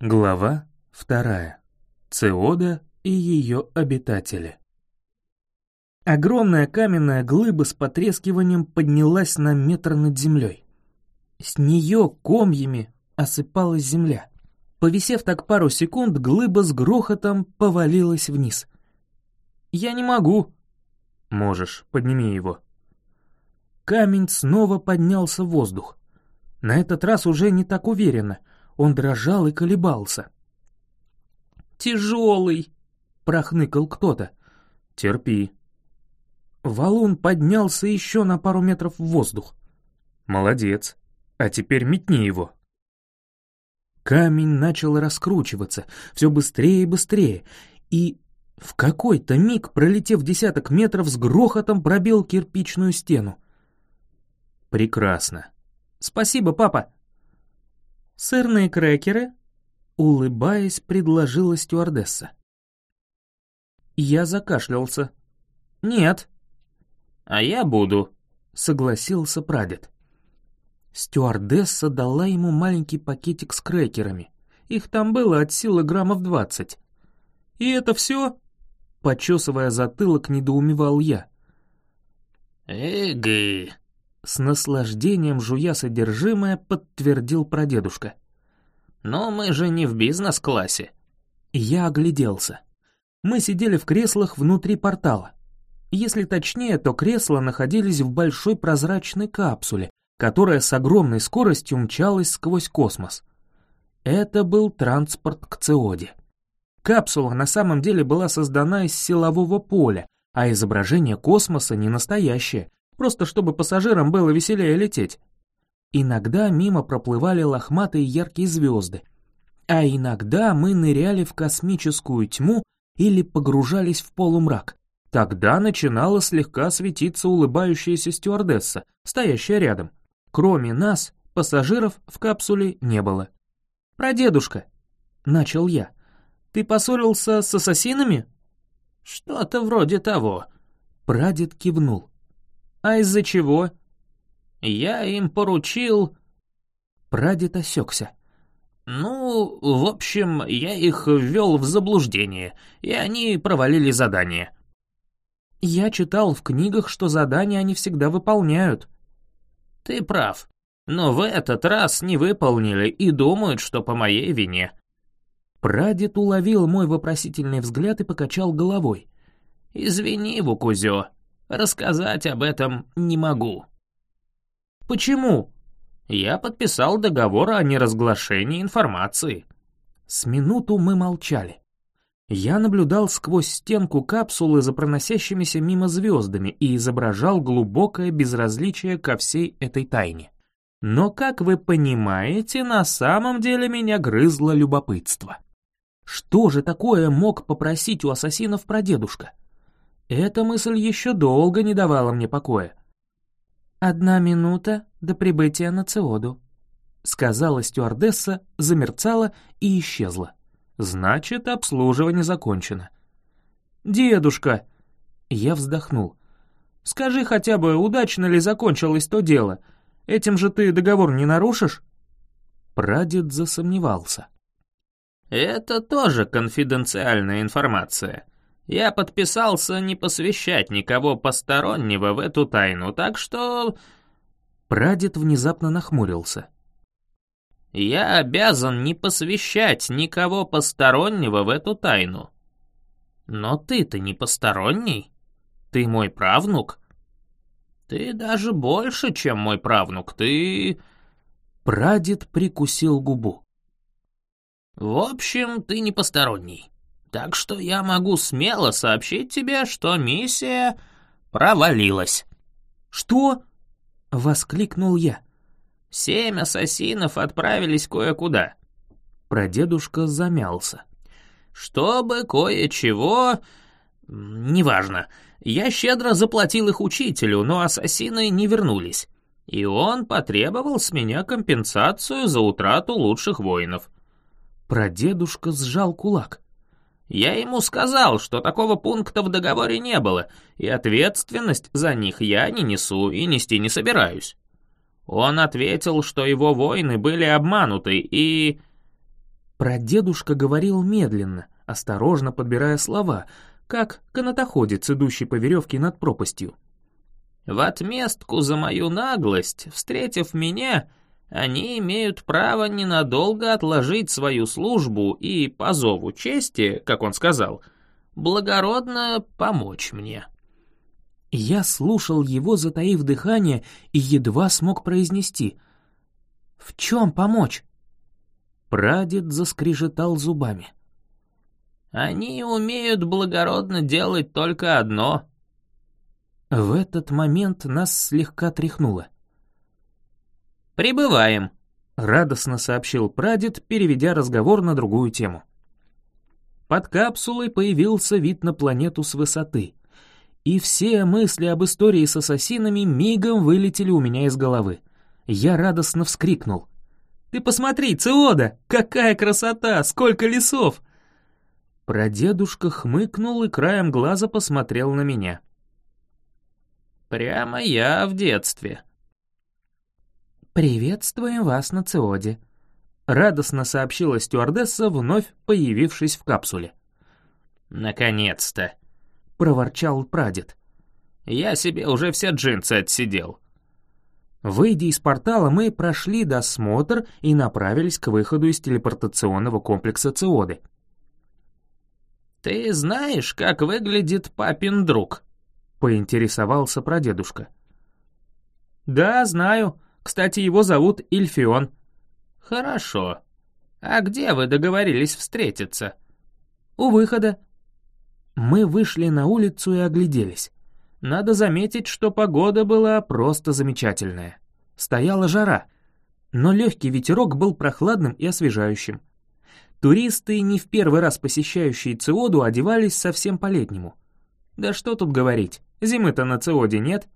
Глава вторая. Цеода и ее обитатели. Огромная каменная глыба с потрескиванием поднялась на метр над землей. С нее комьями осыпалась земля. Повисев так пару секунд, глыба с грохотом повалилась вниз. «Я не могу». «Можешь, подними его». Камень снова поднялся в воздух. На этот раз уже не так уверенно. Он дрожал и колебался. «Тяжелый!» — прохныкал кто-то. «Терпи». Валун поднялся еще на пару метров в воздух. «Молодец. А теперь метни его». Камень начал раскручиваться все быстрее и быстрее, и в какой-то миг, пролетев десяток метров, с грохотом пробил кирпичную стену. «Прекрасно. Спасибо, папа!» «Сырные крекеры?» — улыбаясь, предложила стюардесса. Я закашлялся. «Нет». «А я буду», — согласился прадед. Стюардесса дала ему маленький пакетик с крекерами. Их там было от силы граммов двадцать. «И это все?» — почесывая затылок, недоумевал я. «Эгэ», с наслаждением жуя содержимое, подтвердил прадедушка. «Но мы же не в бизнес-классе». Я огляделся. Мы сидели в креслах внутри портала. Если точнее, то кресла находились в большой прозрачной капсуле, которая с огромной скоростью мчалась сквозь космос. Это был транспорт к Цеоде. Капсула на самом деле была создана из силового поля, а изображение космоса не настоящее, просто чтобы пассажирам было веселее лететь. Иногда мимо проплывали лохматые яркие звезды, а иногда мы ныряли в космическую тьму или погружались в полумрак. Тогда начинала слегка светиться улыбающаяся стюардесса, стоящая рядом. Кроме нас, пассажиров в капсуле не было. «Прадедушка», — начал я, — «ты поссорился с ассасинами?» «Что-то вроде того», — прадед кивнул. А из-за чего? Я им поручил... Прадед осекся. Ну, в общем, я их ввел в заблуждение, и они провалили задание. Я читал в книгах, что задания они всегда выполняют. Ты прав, но в этот раз не выполнили и думают, что по моей вине. Прадед уловил мой вопросительный взгляд и покачал головой. «Извини, Вукузё, Рассказать об этом не могу. Почему? Я подписал договор о неразглашении информации. С минуту мы молчали. Я наблюдал сквозь стенку капсулы за проносящимися мимо звездами и изображал глубокое безразличие ко всей этой тайне. Но, как вы понимаете, на самом деле меня грызло любопытство. Что же такое мог попросить у ассасинов прадедушка? Эта мысль еще долго не давала мне покоя. «Одна минута до прибытия на Цеоду», — сказала стюардесса, замерцала и исчезла. «Значит, обслуживание закончено». «Дедушка!» Я вздохнул. «Скажи хотя бы, удачно ли закончилось то дело? Этим же ты договор не нарушишь?» Прадед засомневался. «Это тоже конфиденциальная информация», я подписался не посвящать никого постороннего в эту тайну, так что...» Прадед внезапно нахмурился. «Я обязан не посвящать никого постороннего в эту тайну. Но ты-то не посторонний. Ты мой правнук. Ты даже больше, чем мой правнук. Ты...» Прадед прикусил губу. «В общем, ты не посторонний. Так что я могу смело сообщить тебе, что миссия провалилась». «Что?» — воскликнул я. «Семь ассасинов отправились кое-куда». Прадедушка замялся. «Чтобы кое-чего... Неважно. Я щедро заплатил их учителю, но ассасины не вернулись. И он потребовал с меня компенсацию за утрату лучших воинов». Прадедушка сжал кулак. Я ему сказал, что такого пункта в договоре не было, и ответственность за них я не несу и нести не собираюсь. Он ответил, что его воины были обмануты и... Прадедушка говорил медленно, осторожно подбирая слова, как канатоходец, идущий по веревке над пропастью. «В отместку за мою наглость, встретив меня, они имеют право ненадолго отложить свою службу и, по зову чести, как он сказал, благородно помочь мне». Я слушал его, затаив дыхание, и едва смог произнести. «В чем помочь?» Прадед заскрежетал зубами. «Они умеют благородно делать только одно». В этот момент нас слегка тряхнуло. «Прибываем», — радостно сообщил прадед, переведя разговор на другую тему. Под капсулой появился вид на планету с высоты, и все мысли об истории с ассасинами мигом вылетели у меня из головы. Я радостно вскрикнул. «Ты посмотри, Циода! Какая красота! Сколько лесов!» Прадедушка хмыкнул и краем глаза посмотрел на меня. «Прямо я в детстве», «Приветствуем вас на Циоде», — радостно сообщила стюардесса, вновь появившись в капсуле. «Наконец-то», — проворчал прадед. «Я себе уже все джинсы отсидел». Выйдя из портала, мы прошли досмотр и направились к выходу из телепортационного комплекса Циоды. «Ты знаешь, как выглядит папин друг?» — поинтересовался прадедушка. «Да, знаю», кстати, его зовут Ильфион». «Хорошо. А где вы договорились встретиться?» «У выхода». Мы вышли на улицу и огляделись. Надо заметить, что погода была просто замечательная. Стояла жара, но легкий ветерок был прохладным и освежающим. Туристы, не в первый раз посещающие Циоду, одевались совсем по-летнему. Да что тут говорить, зимы-то на Циоде нет.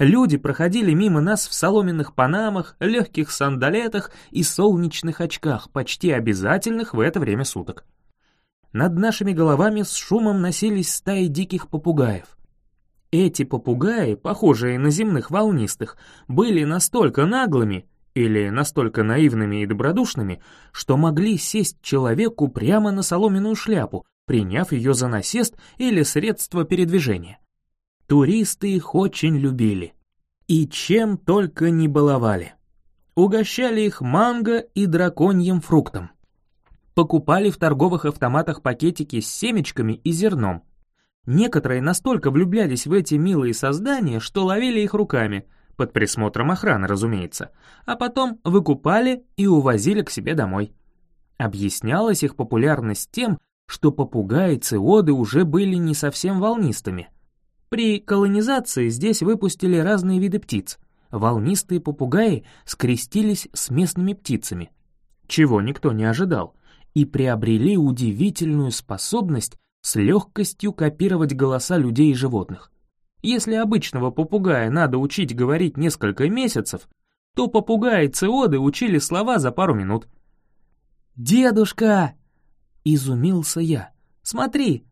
Люди проходили мимо нас в соломенных панамах, легких сандалетах и солнечных очках, почти обязательных в это время суток. Над нашими головами с шумом носились стаи диких попугаев. Эти попугаи, похожие на земных волнистых, были настолько наглыми или настолько наивными и добродушными, что могли сесть человеку прямо на соломенную шляпу, приняв ее за насест или средство передвижения. Туристы их очень любили. И чем только не баловали. Угощали их манго и драконьим фруктом. Покупали в торговых автоматах пакетики с семечками и зерном. Некоторые настолько влюблялись в эти милые создания, что ловили их руками, под присмотром охраны, разумеется, а потом выкупали и увозили к себе домой. Объяснялась их популярность тем, что попугаи циоды уже были не совсем волнистыми – при колонизации здесь выпустили разные виды птиц. Волнистые попугаи скрестились с местными птицами, чего никто не ожидал, и приобрели удивительную способность с легкостью копировать голоса людей и животных. Если обычного попугая надо учить говорить несколько месяцев, то попугаи Циоды учили слова за пару минут. «Дедушка!» — изумился я. «Смотри,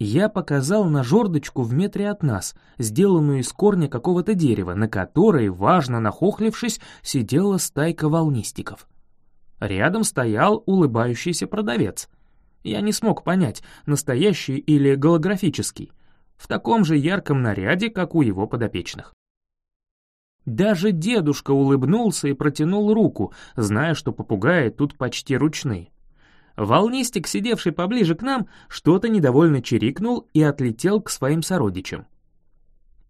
я показал на жердочку в метре от нас, сделанную из корня какого-то дерева, на которой, важно нахохлившись, сидела стайка волнистиков. Рядом стоял улыбающийся продавец. Я не смог понять, настоящий или голографический, в таком же ярком наряде, как у его подопечных. Даже дедушка улыбнулся и протянул руку, зная, что попугаи тут почти ручные. Волнистик, сидевший поближе к нам, что-то недовольно чирикнул и отлетел к своим сородичам.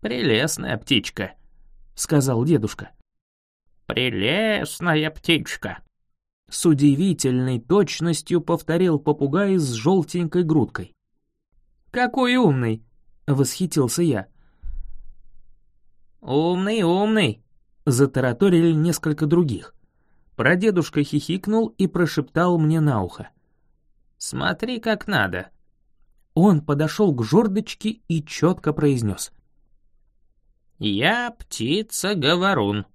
«Прелестная птичка», — сказал дедушка. «Прелестная птичка», — с удивительной точностью повторил попугай с желтенькой грудкой. «Какой умный!» — восхитился я. «Умный, умный!» — затараторили несколько других. Прадедушка хихикнул и прошептал мне на ухо. Смотри, как надо». Он подошел к жердочке и четко произнес. «Я птица-говорун».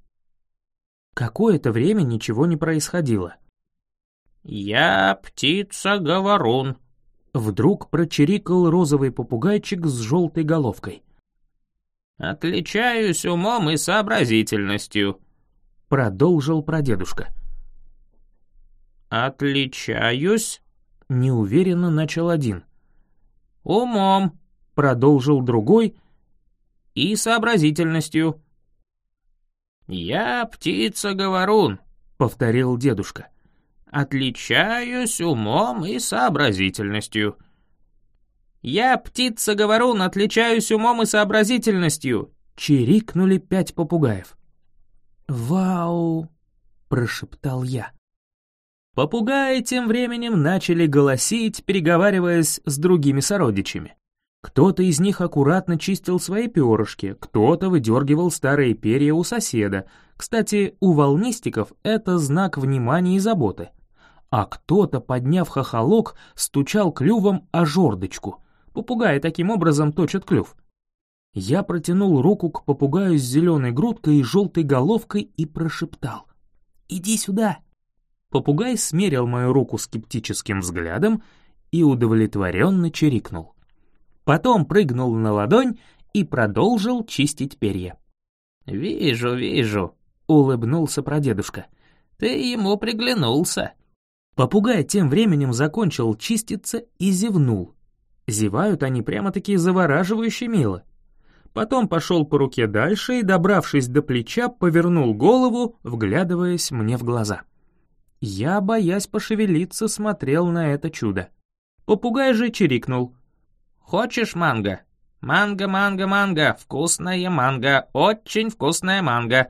Какое-то время ничего не происходило. «Я птица-говорун», — вдруг прочирикал розовый попугайчик с желтой головкой. «Отличаюсь умом и сообразительностью», — продолжил прадедушка. «Отличаюсь», — неуверенно начал один. «Умом», — продолжил другой, — «и сообразительностью». «Я птица-говорун», — повторил дедушка. «Отличаюсь умом и сообразительностью». «Я птица-говорун, отличаюсь умом и сообразительностью», — чирикнули пять попугаев. «Вау!» — прошептал я. Попугаи тем временем начали голосить, переговариваясь с другими сородичами. Кто-то из них аккуратно чистил свои перышки, кто-то выдергивал старые перья у соседа. Кстати, у волнистиков это знак внимания и заботы. А кто-то, подняв хохолок, стучал клювом о жердочку. Попугаи таким образом точат клюв. Я протянул руку к попугаю с зеленой грудкой и желтой головкой и прошептал. «Иди сюда!» Попугай смерил мою руку скептическим взглядом и удовлетворенно чирикнул. Потом прыгнул на ладонь и продолжил чистить перья. «Вижу, вижу», — улыбнулся прадедушка. «Ты ему приглянулся». Попугай тем временем закончил чиститься и зевнул. Зевают они прямо-таки завораживающе мило. Потом пошел по руке дальше и, добравшись до плеча, повернул голову, вглядываясь мне в глаза. Я, боясь пошевелиться, смотрел на это чудо. Попугай же чирикнул. «Хочешь манго? Манго, манго, манго, вкусная манго, очень вкусная манго!»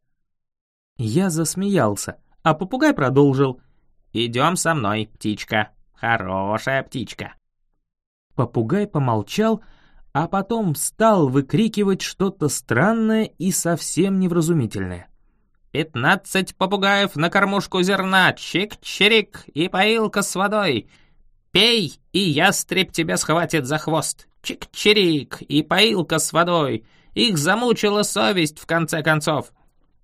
Я засмеялся, а попугай продолжил. «Идем со мной, птичка, хорошая птичка!» Попугай помолчал, а потом стал выкрикивать что-то странное и совсем невразумительное. «Пятнадцать попугаев на кормушку зерна, чик-чирик и поилка с водой. Пей, и ястреб тебя схватит за хвост. Чик-чирик и поилка с водой. Их замучила совесть в конце концов.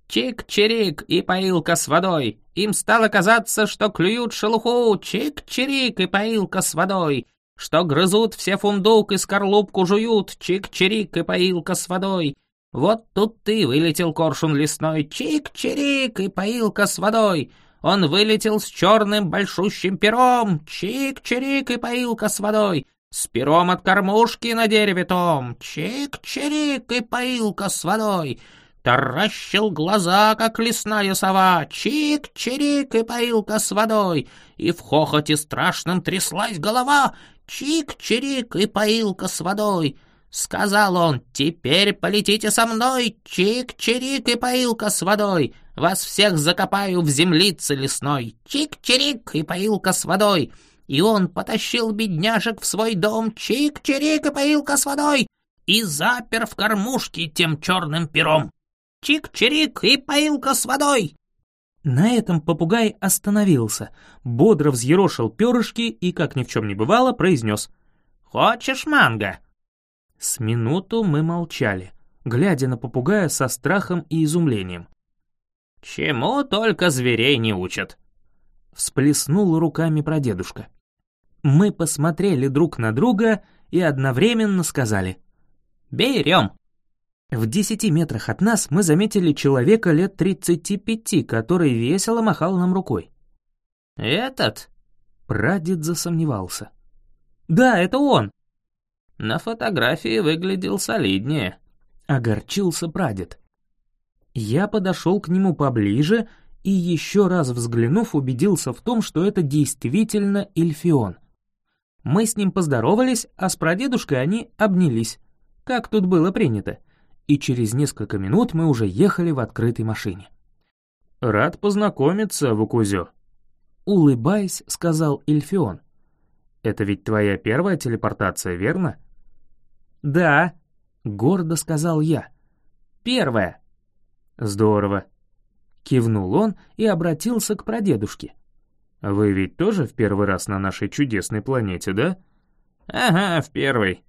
Чик-чирик и поилка с водой. Им стало казаться, что клюют шелуху. Чик-чирик и поилка с водой что грызут все фундук и скорлупку жуют, чик-чирик и поилка с водой. Вот тут ты вылетел коршун лесной, чик-чирик и поилка с водой. Он вылетел с черным большущим пером, чик-чирик и поилка с водой. С пером от кормушки на дереве том, чик-чирик и поилка с водой. Таращил глаза, как лесная сова, чик-чирик и поилка с водой. И в хохоте страшном тряслась голова, Чик-чирик и поилка с водой. Сказал он, теперь полетите со мной, чик-чирик и поилка с водой. Вас всех закопаю в землице лесной, чик-чирик и поилка с водой. И он потащил бедняжек в свой дом, чик-чирик и поилка с водой. И запер в кормушке тем черным пером. Чик-чирик и поилка с водой. На этом попугай остановился, бодро взъерошил перышки и, как ни в чем не бывало, произнес «Хочешь манго?» С минуту мы молчали, глядя на попугая со страхом и изумлением. «Чему только зверей не учат!» Всплеснул руками прадедушка. Мы посмотрели друг на друга и одновременно сказали «Берем!» В десяти метрах от нас мы заметили человека лет тридцати пяти, который весело махал нам рукой. «Этот?» Прадед засомневался. «Да, это он!» «На фотографии выглядел солиднее», — огорчился прадед. Я подошел к нему поближе и, еще раз взглянув, убедился в том, что это действительно Эльфион. Мы с ним поздоровались, а с прадедушкой они обнялись, как тут было принято — и через несколько минут мы уже ехали в открытой машине. «Рад познакомиться, Вукузё», — улыбаясь, сказал Эльфион. «Это ведь твоя первая телепортация, верно?» «Да», — гордо сказал я. «Первая». «Здорово», — кивнул он и обратился к прадедушке. «Вы ведь тоже в первый раз на нашей чудесной планете, да?» «Ага, в первый»,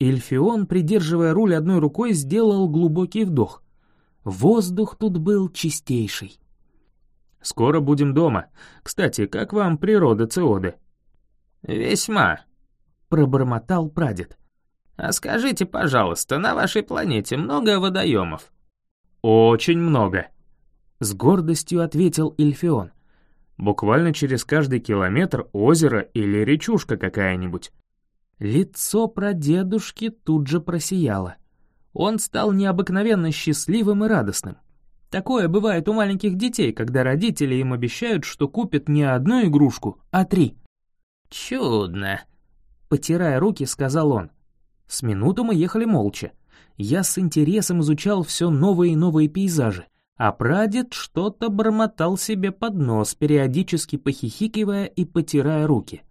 Эльфион, придерживая руль одной рукой, сделал глубокий вдох. Воздух тут был чистейший. «Скоро будем дома. Кстати, как вам природа Циоды?» «Весьма», — пробормотал прадед. «А скажите, пожалуйста, на вашей планете много водоемов?» «Очень много», — с гордостью ответил Эльфион. Буквально через каждый километр озеро или речушка какая-нибудь. Лицо прадедушки тут же просияло. Он стал необыкновенно счастливым и радостным. Такое бывает у маленьких детей, когда родители им обещают, что купят не одну игрушку, а три. «Чудно», — потирая руки, сказал он. С минуту мы ехали молча. Я с интересом изучал все новые и новые пейзажи, а прадед что-то бормотал себе под нос, периодически похихикивая и потирая руки.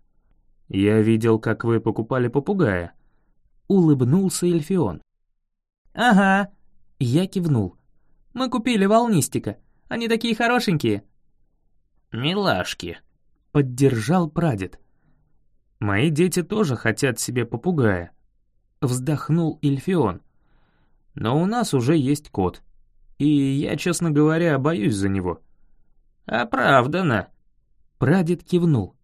«Я видел, как вы покупали попугая», — улыбнулся Эльфион. «Ага», — я кивнул. «Мы купили волнистика. Они такие хорошенькие». «Милашки», — поддержал прадед. «Мои дети тоже хотят себе попугая», — вздохнул Эльфион. «Но у нас уже есть кот, и я, честно говоря, боюсь за него». «Оправдано», — прадед кивнул.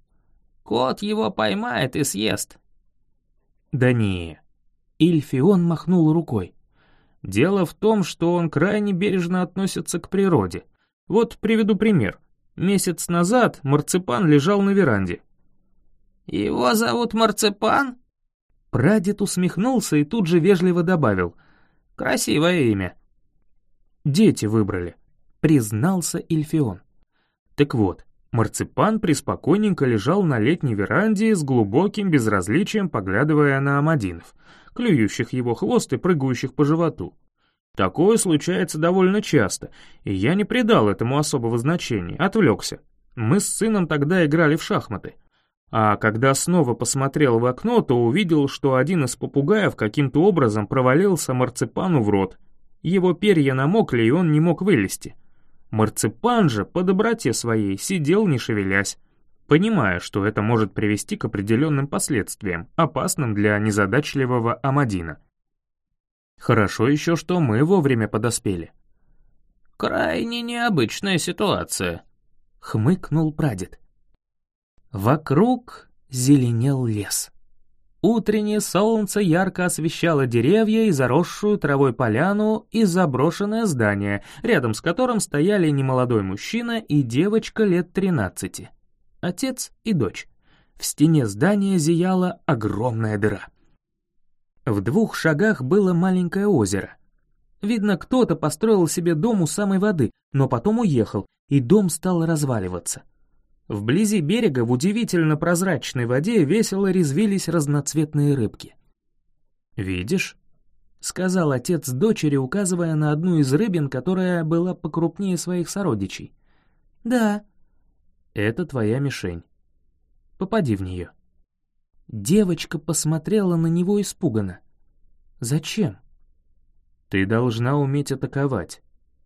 Кот его поймает и съест». «Да не». Ильфион махнул рукой. «Дело в том, что он крайне бережно относится к природе. Вот приведу пример. Месяц назад марципан лежал на веранде». «Его зовут Марципан?» Прадед усмехнулся и тут же вежливо добавил. «Красивое имя». «Дети выбрали», — признался Ильфион. «Так вот, Марципан приспокойненько лежал на летней веранде с глубоким безразличием, поглядывая на амадинов, клюющих его хвост и прыгающих по животу. Такое случается довольно часто, и я не придал этому особого значения, отвлекся. Мы с сыном тогда играли в шахматы. А когда снова посмотрел в окно, то увидел, что один из попугаев каким-то образом провалился марципану в рот. Его перья намокли, и он не мог вылезти. Марципан же по доброте своей сидел не шевелясь, понимая, что это может привести к определенным последствиям, опасным для незадачливого Амадина. Хорошо еще, что мы вовремя подоспели. «Крайне необычная ситуация», — хмыкнул прадед. Вокруг зеленел лес. Утреннее солнце ярко освещало деревья и заросшую травой поляну и заброшенное здание, рядом с которым стояли немолодой мужчина и девочка лет 13. Отец и дочь. В стене здания зияла огромная дыра. В двух шагах было маленькое озеро. Видно, кто-то построил себе дом у самой воды, но потом уехал, и дом стал разваливаться. Вблизи берега в удивительно прозрачной воде весело резвились разноцветные рыбки. «Видишь?» — сказал отец дочери, указывая на одну из рыбин, которая была покрупнее своих сородичей. «Да». «Это твоя мишень. Попади в нее». Девочка посмотрела на него испуганно. «Зачем?» «Ты должна уметь атаковать.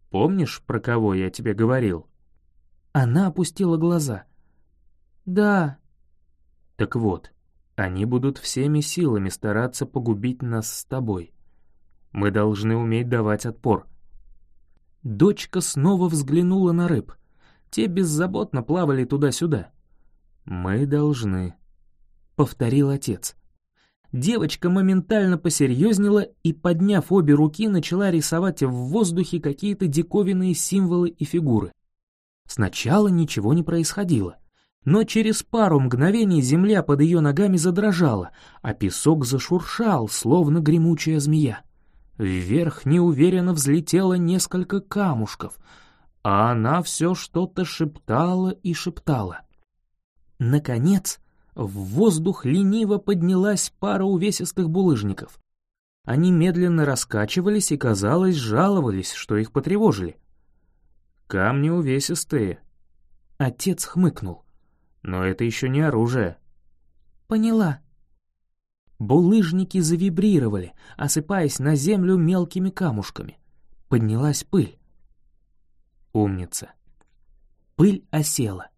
Помнишь, про кого я тебе говорил?» Она опустила глаза. «Да». «Так вот, они будут всеми силами стараться погубить нас с тобой. Мы должны уметь давать отпор». Дочка снова взглянула на рыб. Те беззаботно плавали туда-сюда. «Мы должны», — повторил отец. Девочка моментально посерьезнела и, подняв обе руки, начала рисовать в воздухе какие-то диковинные символы и фигуры. Сначала ничего не происходило но через пару мгновений земля под ее ногами задрожала, а песок зашуршал, словно гремучая змея. Вверх неуверенно взлетело несколько камушков, а она все что-то шептала и шептала. Наконец, в воздух лениво поднялась пара увесистых булыжников. Они медленно раскачивались и, казалось, жаловались, что их потревожили. «Камни увесистые», — отец хмыкнул. Но это еще не оружие. Поняла. Булыжники завибрировали, осыпаясь на землю мелкими камушками. Поднялась пыль. Умница. Пыль осела.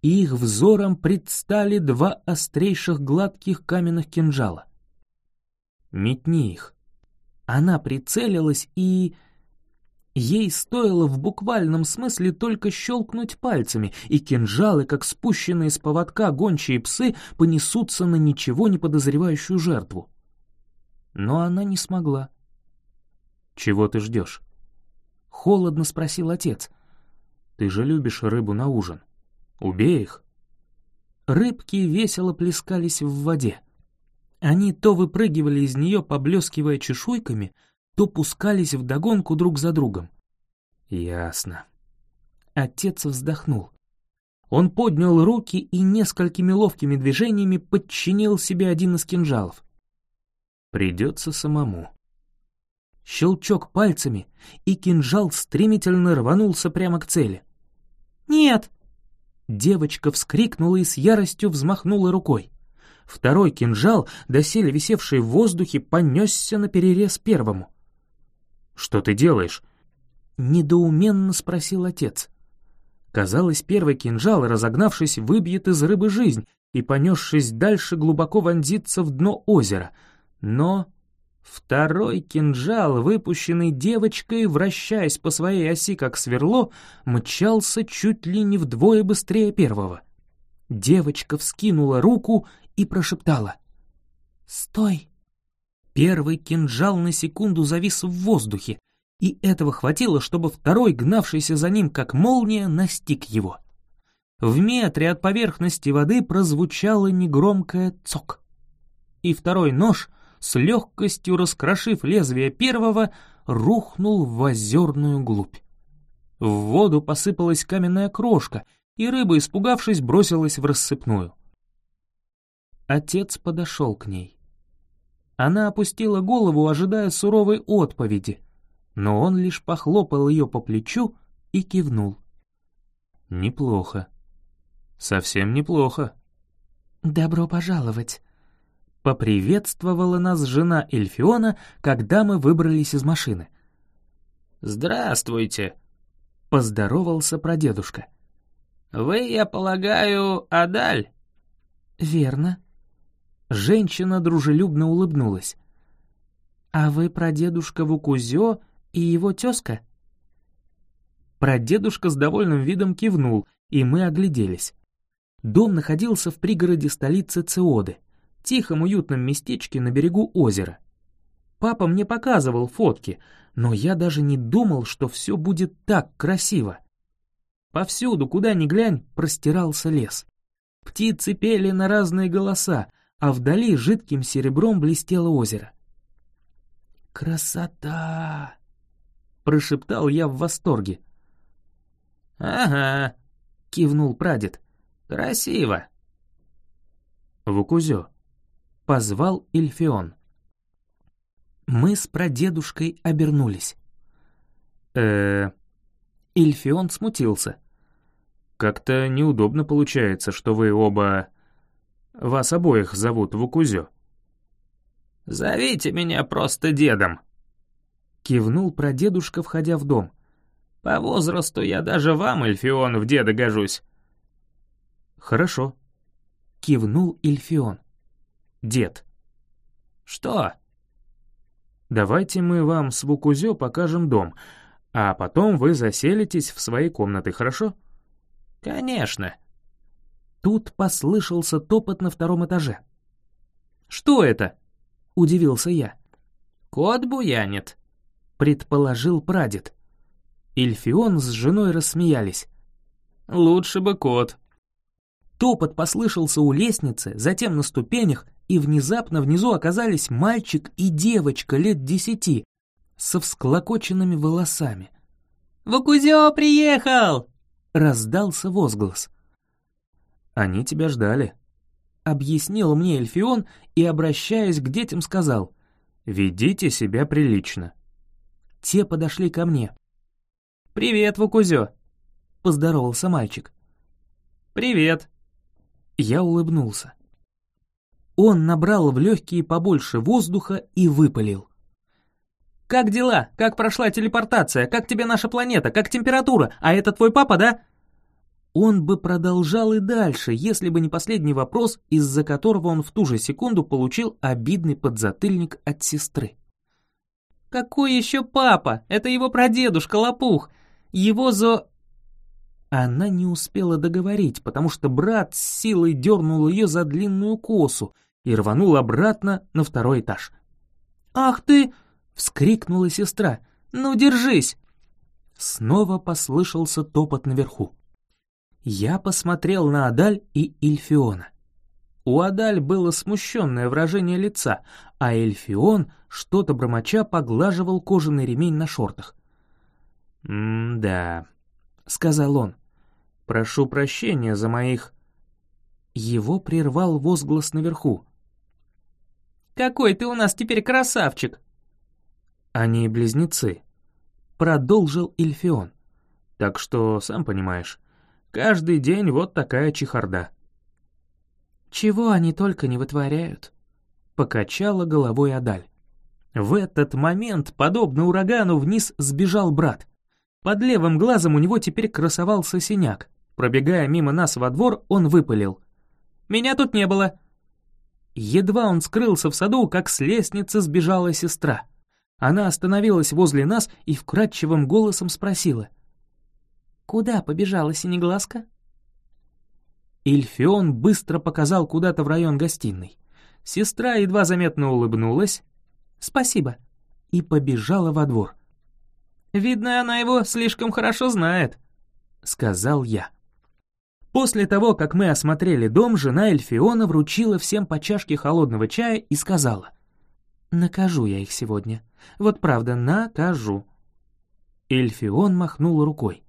И их взором предстали два острейших гладких каменных кинжала. Метни их. Она прицелилась и... Ей стоило в буквальном смысле только щелкнуть пальцами, и кинжалы, как спущенные с поводка гончие псы, понесутся на ничего не подозревающую жертву. Но она не смогла. «Чего ты ждешь?» — холодно спросил отец. «Ты же любишь рыбу на ужин. Убей их. Рыбки весело плескались в воде. Они то выпрыгивали из нее, поблескивая чешуйками, то пускались вдогонку друг за другом. Ясно. Отец вздохнул. Он поднял руки и несколькими ловкими движениями подчинил себе один из кинжалов. Придется самому. Щелчок пальцами, и кинжал стремительно рванулся прямо к цели. «Нет!» Девочка вскрикнула и с яростью взмахнула рукой. Второй кинжал, доселе висевший в воздухе, понесся на перерез первому. «Что ты делаешь?» — недоуменно спросил отец. Казалось, первый кинжал, разогнавшись, выбьет из рыбы жизнь и, понесшись дальше, глубоко вонзится в дно озера. Но второй кинжал, выпущенный девочкой, вращаясь по своей оси как сверло, мчался чуть ли не вдвое быстрее первого. Девочка вскинула руку и прошептала. «Стой!» Первый кинжал на секунду завис в воздухе, и этого хватило, чтобы второй, гнавшийся за ним как молния, настиг его. В метре от поверхности воды прозвучало негромкое цок. И второй нож, с легкостью раскрошив лезвие первого, рухнул в озерную глубь. В воду посыпалась каменная крошка, и рыба, испугавшись, бросилась в рассыпную. Отец подошел к ней. Она опустила голову, ожидая суровой отповеди, но он лишь похлопал ее по плечу и кивнул. «Неплохо. Совсем неплохо». «Добро пожаловать», — поприветствовала нас жена Эльфиона, когда мы выбрались из машины. «Здравствуйте», — поздоровался прадедушка. «Вы, я полагаю, Адаль?» «Верно», Женщина дружелюбно улыбнулась. «А вы прадедушка Вукузё и его тезка?» Прадедушка с довольным видом кивнул, и мы огляделись. Дом находился в пригороде столицы Циоды, тихом уютном местечке на берегу озера. Папа мне показывал фотки, но я даже не думал, что все будет так красиво. Повсюду, куда ни глянь, простирался лес. Птицы пели на разные голоса, а вдали жидким серебром блестело озеро. «Красота!» — прошептал я в восторге. «Ага», — кивнул прадед. «Красиво». «Вукузё», — позвал Ильфион. Мы с прадедушкой обернулись. э Ильфион смутился. «Как-то неудобно получается, что вы оба...» Вас обоих зовут Вукузё». «Зовите меня просто дедом», — кивнул прадедушка, входя в дом. «По возрасту я даже вам, Эльфион, в деда гожусь». «Хорошо», — кивнул Эльфион. «Дед». «Что?» «Давайте мы вам с Вукузё покажем дом, а потом вы заселитесь в свои комнаты, хорошо?» «Конечно», Тут послышался топот на втором этаже. «Что это?» — удивился я. «Кот буянит», — предположил прадед. Ильфион с женой рассмеялись. «Лучше бы кот». Топот послышался у лестницы, затем на ступенях, и внезапно внизу оказались мальчик и девочка лет десяти со всклокоченными волосами. «Вакузё приехал!» — раздался возглас. Они тебя ждали. Объяснил мне Эльфион и, обращаясь к детям, сказал, «Ведите себя прилично». Те подошли ко мне. «Привет, Вукузё!» — поздоровался мальчик. «Привет!» Я улыбнулся. Он набрал в легкие побольше воздуха и выпалил. «Как дела? Как прошла телепортация? Как тебе наша планета? Как температура? А это твой папа, да?» Он бы продолжал и дальше, если бы не последний вопрос, из-за которого он в ту же секунду получил обидный подзатыльник от сестры. «Какой еще папа? Это его прадедушка Лопух. Его зо...» Она не успела договорить, потому что брат с силой дернул ее за длинную косу и рванул обратно на второй этаж. «Ах ты!» — вскрикнула сестра. «Ну, держись!» Снова послышался топот наверху. Я посмотрел на Адаль и Ильфиона. У Адаль было смущенное выражение лица, а Эльфион, что-то бормоча, поглаживал кожаный ремень на шортах. «М-да», — сказал он, — «прошу прощения за моих...» Его прервал возглас наверху. «Какой ты у нас теперь красавчик!» «Они близнецы», — продолжил Ильфион. «Так что, сам понимаешь, каждый день вот такая чехарда». «Чего они только не вытворяют», — покачала головой Адаль. В этот момент, подобно урагану, вниз сбежал брат. Под левым глазом у него теперь красовался синяк. Пробегая мимо нас во двор, он выпалил. «Меня тут не было!» Едва он скрылся в саду, как с лестницы сбежала сестра. Она остановилась возле нас и вкрадчивым голосом спросила. «Куда побежала Синеглазка?» Ильфион быстро показал куда-то в район гостиной. Сестра едва заметно улыбнулась. «Спасибо!» и побежала во двор. «Видно, она его слишком хорошо знает», — сказал я. После того, как мы осмотрели дом, жена Эльфиона вручила всем по чашке холодного чая и сказала, «Накажу я их сегодня. Вот правда, накажу». Эльфион махнул рукой.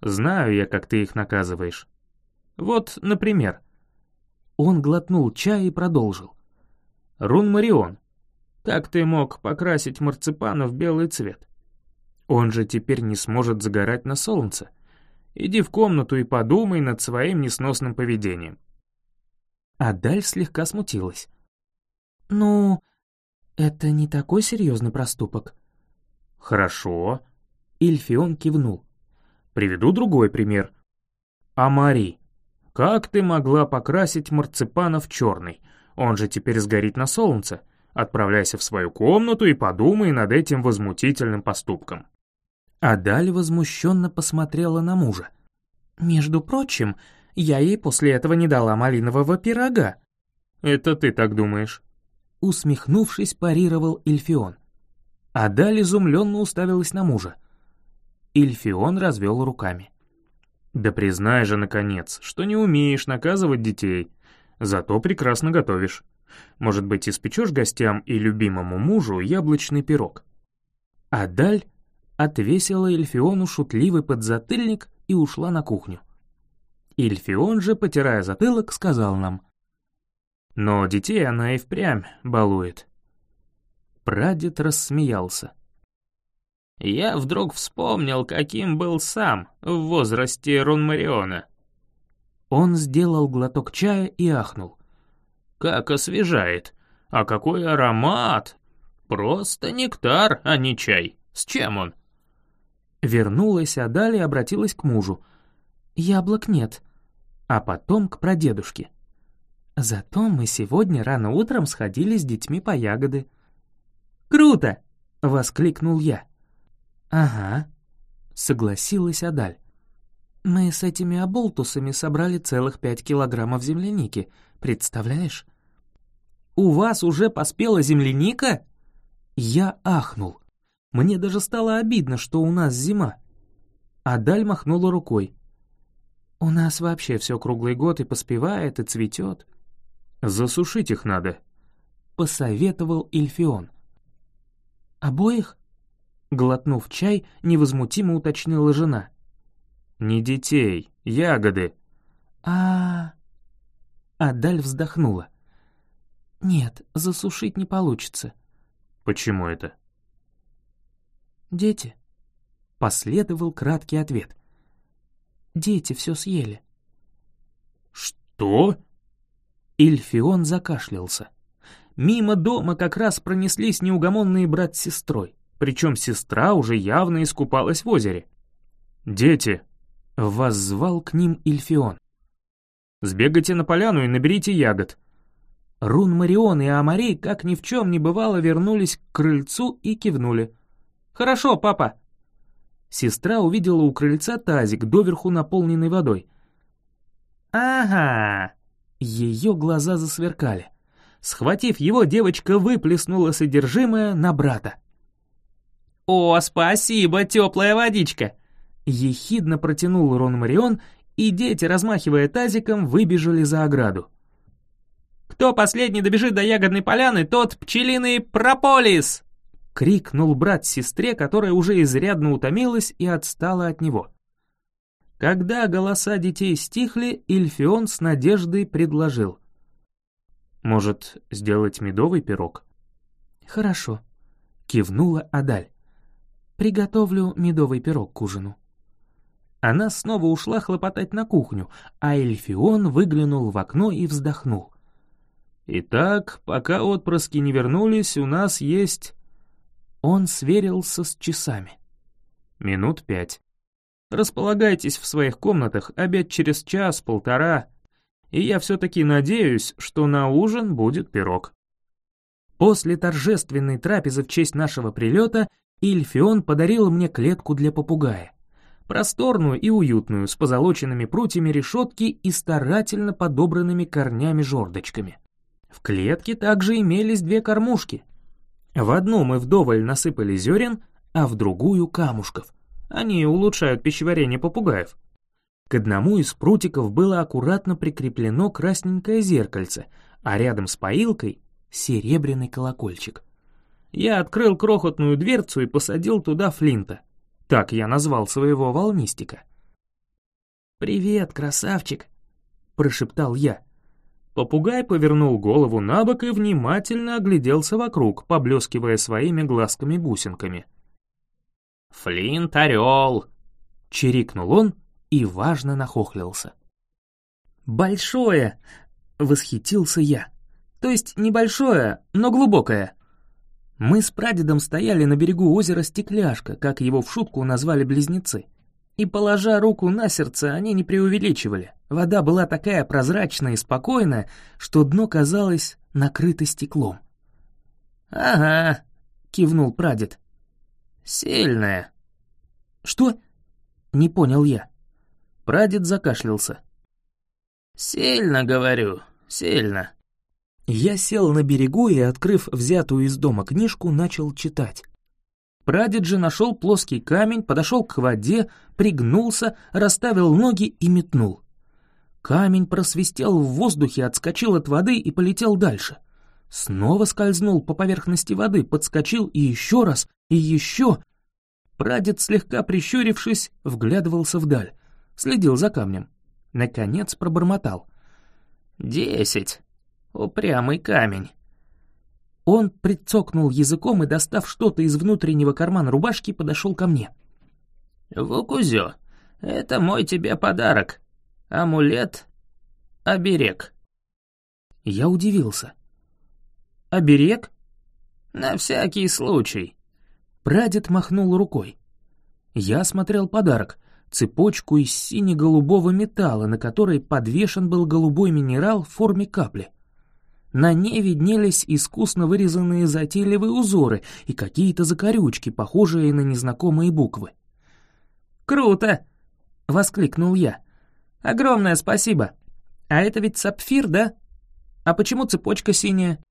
«Знаю я, как ты их наказываешь. Вот, например». Он глотнул чай и продолжил. «Рун Марион, как ты мог покрасить марципана в белый цвет? Он же теперь не сможет загорать на солнце. Иди в комнату и подумай над своим несносным поведением». Адаль слегка смутилась. «Ну, это не такой серьезный проступок». «Хорошо». Ильфион кивнул. «Приведу другой пример. Амари, как ты могла покрасить марципана в черный? Он же теперь сгорит на солнце. Отправляйся в свою комнату и подумай над этим возмутительным поступком». Адаль возмущенно посмотрела на мужа. «Между прочим, я ей после этого не дала малинового пирога». «Это ты так думаешь?» Усмехнувшись, парировал Ильфион. Адаль изумленно уставилась на мужа. Ильфион развел руками. «Да признай же, наконец, что не умеешь наказывать детей, зато прекрасно готовишь. Может быть, испечешь гостям и любимому мужу яблочный пирог?» Адаль отвесила Эльфиону шутливый подзатыльник и ушла на кухню. Эльфион же, потирая затылок, сказал нам. «Но детей она и впрямь балует». Прадед рассмеялся. «Я вдруг вспомнил, каким был сам в возрасте Рунмариона». Он сделал глоток чая и ахнул. «Как освежает! А какой аромат! Просто нектар, а не чай. С чем он?» Вернулась Адаль и обратилась к мужу. «Яблок нет». А потом к прадедушке. «Зато мы сегодня рано утром сходили с детьми по ягоды». «Круто!» — воскликнул я. «Ага», — согласилась Адаль. «Мы с этими оболтусами собрали целых пять килограммов земляники, представляешь?» «У вас уже поспела земляника?» Я ахнул. Мне даже стало обидно, что у нас зима. Адаль махнула рукой. «У нас вообще все круглый год и поспевает, и цветет». «Засушить их надо», — посоветовал Ильфион. «Обоих?» Глотнув чай, невозмутимо уточнила жена. «Не детей, ягоды». А, Адаль вздохнула. «Нет, засушить не получится». «Почему это?» «Дети». Последовал краткий ответ. «Дети все съели». «Что?» Ильфион закашлялся. Мимо дома как раз пронеслись неугомонные брат с сестрой, причем сестра уже явно искупалась в озере. «Дети!» — воззвал к ним Ильфион. «Сбегайте на поляну и наберите ягод». Рун Марион и Амарей, как ни в чем не бывало, вернулись к крыльцу и кивнули — «Хорошо, папа». Сестра увидела у крыльца тазик, доверху наполненный водой. «Ага!» Ее глаза засверкали. Схватив его, девочка выплеснула содержимое на брата. «О, спасибо, теплая водичка!» Ехидно протянул Рон Марион и дети, размахивая тазиком, выбежали за ограду. «Кто последний добежит до ягодной поляны, тот пчелиный прополис!» — крикнул брат сестре, которая уже изрядно утомилась и отстала от него. Когда голоса детей стихли, Ильфион с надеждой предложил. «Может, сделать медовый пирог?» «Хорошо», — кивнула Адаль. «Приготовлю медовый пирог к ужину». Она снова ушла хлопотать на кухню, а Эльфион выглянул в окно и вздохнул. «Итак, пока отпрыски не вернулись, у нас есть...» Он сверился с часами. «Минут пять. Располагайтесь в своих комнатах, обед через час-полтора, и я все-таки надеюсь, что на ужин будет пирог». После торжественной трапезы в честь нашего прилета Ильфион подарил мне клетку для попугая. Просторную и уютную, с позолоченными прутьями решетки и старательно подобранными корнями-жердочками. В клетке также имелись две кормушки. В одну мы вдоволь насыпали зерен, а в другую — камушков. Они улучшают пищеварение попугаев. К одному из прутиков было аккуратно прикреплено красненькое зеркальце, а рядом с поилкой — серебряный колокольчик. Я открыл крохотную дверцу и посадил туда Флинта. Так я назвал своего волнистика. «Привет, красавчик!» — прошептал я. Попугай повернул голову на бок и внимательно огляделся вокруг, поблескивая своими глазками-бусинками. «Флинт — орел!» — чирикнул он и важно нахохлился. «Большое!» — восхитился я. «То есть небольшое, но глубокое». Мы с прадедом стояли на берегу озера Стекляшка, как его в шутку назвали близнецы. И, положа руку на сердце, они не преувеличивали. Вода была такая прозрачная и спокойная, что дно казалось накрыто стеклом. «Ага», — кивнул прадед. «Сильная». «Что?» — не понял я. Прадед закашлялся. «Сильно, говорю, сильно». Я сел на берегу и, открыв взятую из дома книжку, начал читать. Прадед же нашел плоский камень, подошел к воде, пригнулся, расставил ноги и метнул. Камень просвистел в воздухе, отскочил от воды и полетел дальше. Снова скользнул по поверхности воды, подскочил и еще раз, и еще. Прадед, слегка прищурившись, вглядывался вдаль, следил за камнем. Наконец пробормотал. «Десять». Упрямый камень. Он прицокнул языком и, достав что-то из внутреннего кармана рубашки, подошел ко мне. «Вукузё, это мой тебе подарок. Амулет, оберег». Я удивился. «Оберег?» «На всякий случай». Прадед махнул рукой. Я смотрел подарок, цепочку из сине-голубого металла, на которой подвешен был голубой минерал в форме капли. На ней виднелись искусно вырезанные затейливые узоры и какие-то закорючки, похожие на незнакомые буквы. «Круто!» — воскликнул я. «Огромное спасибо! А это ведь сапфир, да? А почему цепочка синяя?»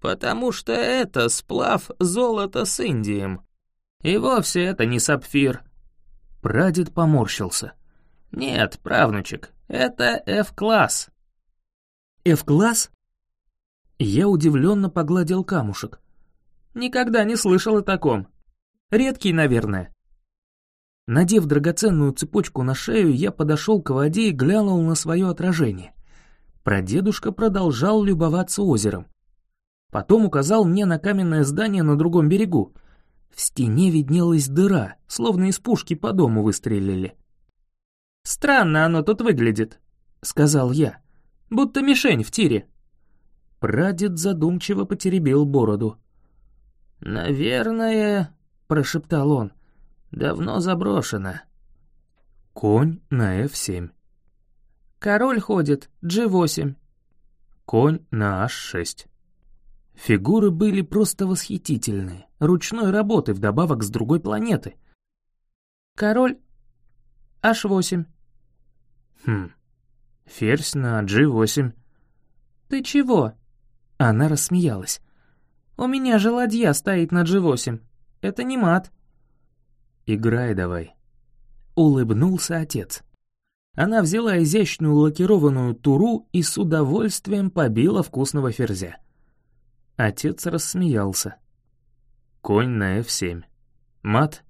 «Потому что это сплав золота с Индием. И вовсе это не сапфир». Прадед поморщился. «Нет, правнучек, это F-класс». «F-класс?» Я удивленно погладил камушек. Никогда не слышал о таком. Редкий, наверное. Надев драгоценную цепочку на шею, я подошел к воде и глянул на свое отражение. Прадедушка продолжал любоваться озером. Потом указал мне на каменное здание на другом берегу. В стене виднелась дыра, словно из пушки по дому выстрелили. «Странно оно тут выглядит», — сказал я. «Будто мишень в тире». Прадед задумчиво потеребил бороду. «Наверное», — прошептал он, — «давно заброшено». Конь на F7. Король ходит, G8. Конь на H6. Фигуры были просто восхитительные, ручной работы вдобавок с другой планеты. Король H8. Хм, ферзь на G8. Ты чего? Она рассмеялась. «У меня же ладья стоит на G8. Это не мат». «Играй давай». Улыбнулся отец. Она взяла изящную лакированную туру и с удовольствием побила вкусного ферзя. Отец рассмеялся. Конь на F7. Мат.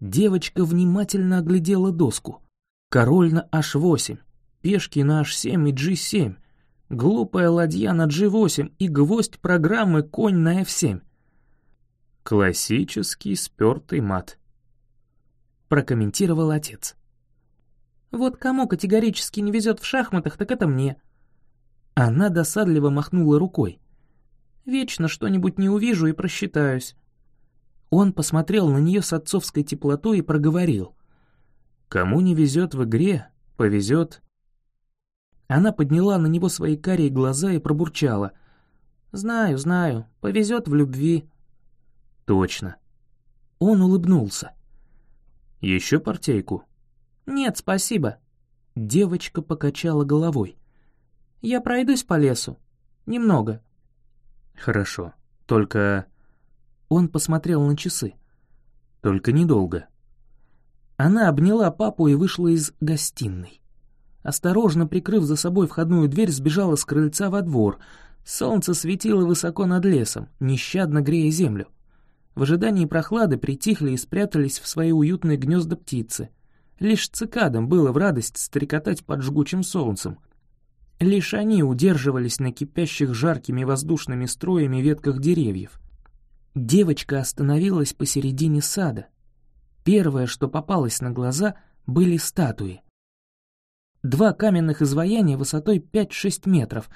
Девочка внимательно оглядела доску. Король на H8, пешки на H7 и G7, глупая ладья на G8 и гвоздь программы конь на F7. Классический спёртый мат. Прокомментировал отец. Вот кому категорически не везет в шахматах, так это мне. Она досадливо махнула рукой. Вечно что-нибудь не увижу и просчитаюсь. Он посмотрел на нее с отцовской теплотой и проговорил. «Кому не везет в игре, повезет». Она подняла на него свои карие глаза и пробурчала. «Знаю, знаю, повезет в любви». «Точно». Он улыбнулся. «Еще партейку?» «Нет, спасибо». Девочка покачала головой. «Я пройдусь по лесу. Немного». «Хорошо. Только...» Он посмотрел на часы. «Только недолго». Она обняла папу и вышла из гостиной. Осторожно прикрыв за собой входную дверь, сбежала с крыльца во двор. Солнце светило высоко над лесом, нещадно грея землю. В ожидании прохлады притихли и спрятались в свои уютные гнезда птицы. Лишь цикадам было в радость стрекотать под жгучим солнцем. Лишь они удерживались на кипящих жаркими воздушными строями ветках деревьев. Девочка остановилась посередине сада. Первое, что попалось на глаза, были статуи. Два каменных изваяния высотой 5-6 метров,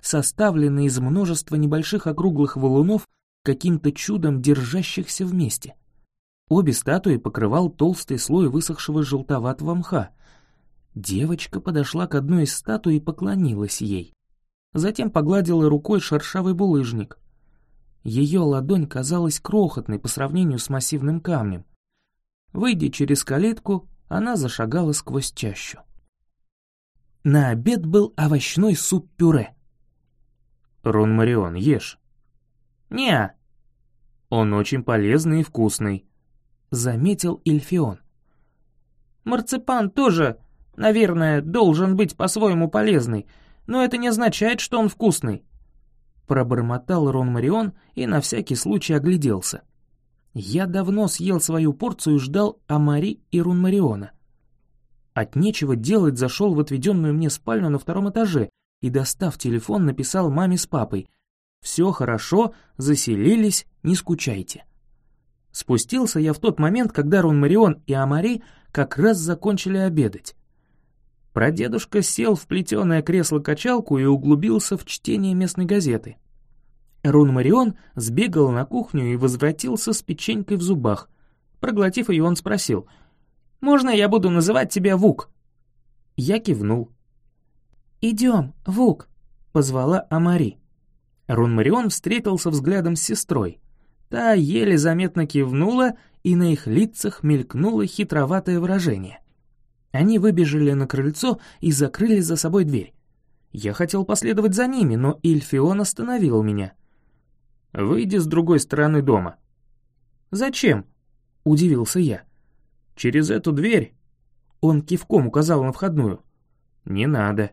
составленные из множества небольших округлых валунов, каким-то чудом держащихся вместе. Обе статуи покрывал толстый слой высохшего желтоватого мха. Девочка подошла к одной из статуй и поклонилась ей. Затем погладила рукой шершавый булыжник. Ее ладонь казалась крохотной по сравнению с массивным камнем. Выйдя через калитку, она зашагала сквозь чащу. На обед был овощной суп-пюре. «Рон Марион, ешь». «Не». «Он очень полезный и вкусный», — заметил Ильфион. «Марципан тоже, наверное, должен быть по-своему полезный, но это не означает, что он вкусный пробормотал Рон Марион и на всякий случай огляделся. Я давно съел свою порцию и ждал Амари и Рун Мариона. От нечего делать зашел в отведенную мне спальню на втором этаже и, достав телефон, написал маме с папой «Все хорошо, заселились, не скучайте». Спустился я в тот момент, когда Рун Марион и Амари как раз закончили обедать. Прадедушка сел в плетеное кресло-качалку и углубился в чтение местной газеты. Рун Марион сбегал на кухню и возвратился с печенькой в зубах. Проглотив ее, он спросил, «Можно я буду называть тебя Вук?» Я кивнул. «Идем, Вук», — позвала Амари. Рун Марион встретился взглядом с сестрой. Та еле заметно кивнула, и на их лицах мелькнуло хитроватое выражение. Они выбежали на крыльцо и закрыли за собой дверь. Я хотел последовать за ними, но Ильфион остановил меня. «Выйди с другой стороны дома». «Зачем?» — удивился я. «Через эту дверь?» Он кивком указал на входную. «Не надо».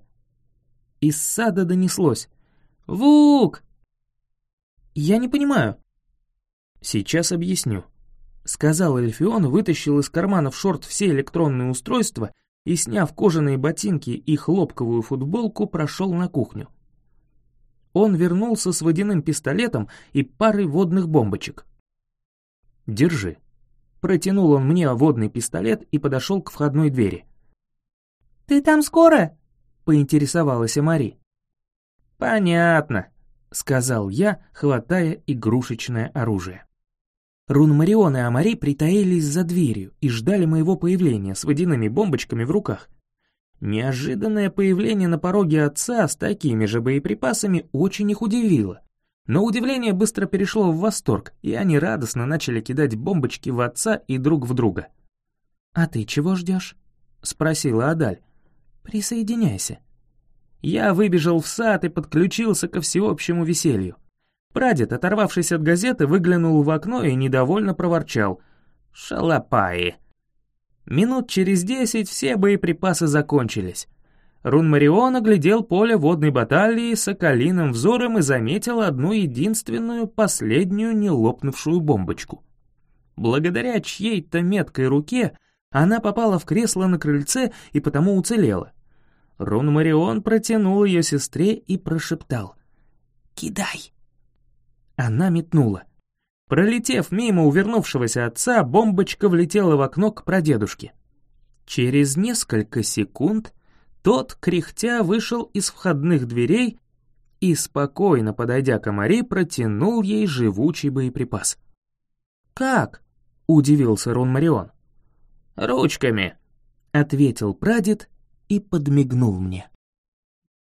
Из сада донеслось. «Вук!» «Я не понимаю». «Сейчас объясню» сказал Эльфион, вытащил из карманов шорт все электронные устройства и, сняв кожаные ботинки и хлопковую футболку, прошел на кухню. Он вернулся с водяным пистолетом и парой водных бомбочек. «Держи». Протянул он мне водный пистолет и подошел к входной двери. «Ты там скоро?» — поинтересовалась Мари. «Понятно», — сказал я, хватая игрушечное оружие. Рун-Марион и Амари притаились за дверью и ждали моего появления с водяными бомбочками в руках. Неожиданное появление на пороге отца с такими же боеприпасами очень их удивило. Но удивление быстро перешло в восторг, и они радостно начали кидать бомбочки в отца и друг в друга. «А ты чего ждешь?» — спросила Адаль. «Присоединяйся». Я выбежал в сад и подключился ко всеобщему веселью. Прадед, оторвавшись от газеты, выглянул в окно и недовольно проворчал. «Шалопаи!» Минут через десять все боеприпасы закончились. Рун-Марион оглядел поле водной баталии с околиным взором и заметил одну единственную, последнюю не лопнувшую бомбочку. Благодаря чьей-то меткой руке она попала в кресло на крыльце и потому уцелела. Рун-Марион протянул ее сестре и прошептал «Кидай!». Она метнула. Пролетев мимо увернувшегося отца, бомбочка влетела в окно к прадедушке. Через несколько секунд тот, кряхтя, вышел из входных дверей и, спокойно подойдя к Амари, протянул ей живучий боеприпас. «Как?» — удивился Рон Марион. «Ручками», — ответил прадед и подмигнул мне.